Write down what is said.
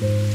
Thank you.